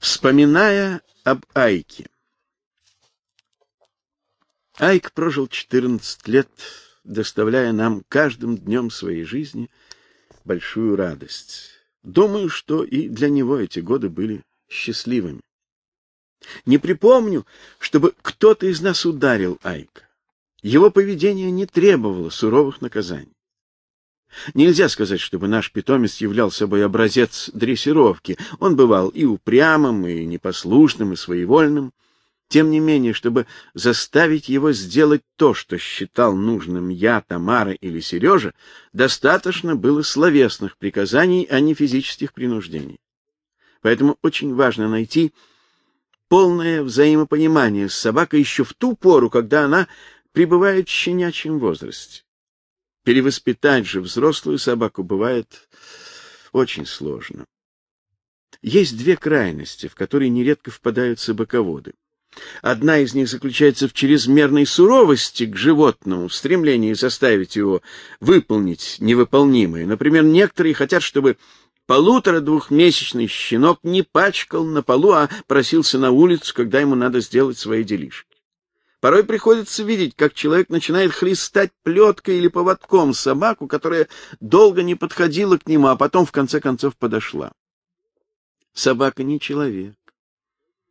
Вспоминая об Айке. Айк прожил 14 лет, доставляя нам каждым днем своей жизни большую радость. Думаю, что и для него эти годы были счастливыми. Не припомню, чтобы кто-то из нас ударил Айка. Его поведение не требовало суровых наказаний. Нельзя сказать, чтобы наш питомец являл собой образец дрессировки. Он бывал и упрямым, и непослушным, и своевольным. Тем не менее, чтобы заставить его сделать то, что считал нужным я, Тамара или Сережа, достаточно было словесных приказаний, а не физических принуждений. Поэтому очень важно найти полное взаимопонимание с собакой еще в ту пору, когда она пребывает в щенячьем возрасте. Перевоспитать же взрослую собаку бывает очень сложно. Есть две крайности, в которые нередко впадают собаководы. Одна из них заключается в чрезмерной суровости к животному, в стремлении заставить его выполнить невыполнимое. Например, некоторые хотят, чтобы полутора-двухмесячный щенок не пачкал на полу, а просился на улицу, когда ему надо сделать свои делишки. Порой приходится видеть, как человек начинает хлестать плеткой или поводком собаку, которая долго не подходила к нему, а потом в конце концов подошла. Собака не человек.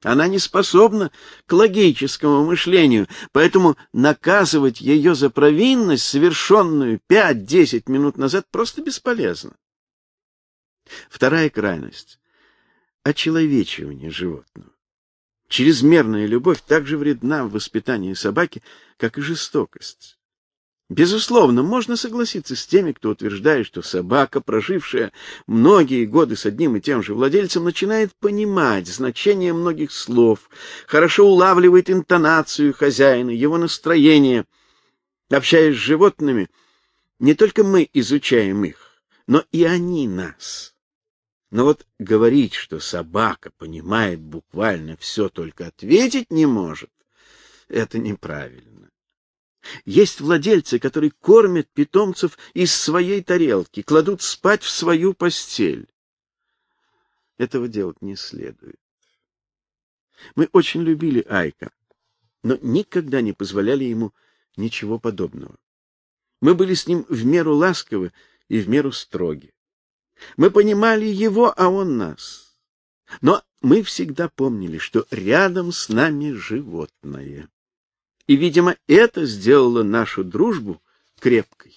Она не способна к логическому мышлению, поэтому наказывать ее за провинность, совершенную пять-десять минут назад, просто бесполезно. Вторая крайность — очеловечивание животного. Чрезмерная любовь также вредна в воспитании собаки, как и жестокость. Безусловно, можно согласиться с теми, кто утверждает, что собака, прожившая многие годы с одним и тем же владельцем, начинает понимать значение многих слов, хорошо улавливает интонацию хозяина, его настроение. Общаясь с животными, не только мы изучаем их, но и они нас. Но вот говорить, что собака понимает буквально все, только ответить не может, это неправильно. Есть владельцы, которые кормят питомцев из своей тарелки, кладут спать в свою постель. Этого делать не следует. Мы очень любили Айка, но никогда не позволяли ему ничего подобного. Мы были с ним в меру ласковы и в меру строги. Мы понимали его, а он нас. Но мы всегда помнили, что рядом с нами животное. И, видимо, это сделало нашу дружбу крепкой.